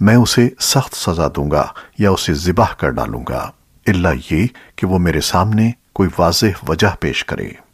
میں اسے سخت سزا دوں گا یا اسے ذبح کر ڈالوں گا۔ اللہ یہ کہ وہ میرے سامنے کوئی واضح وجہ پیش کرے۔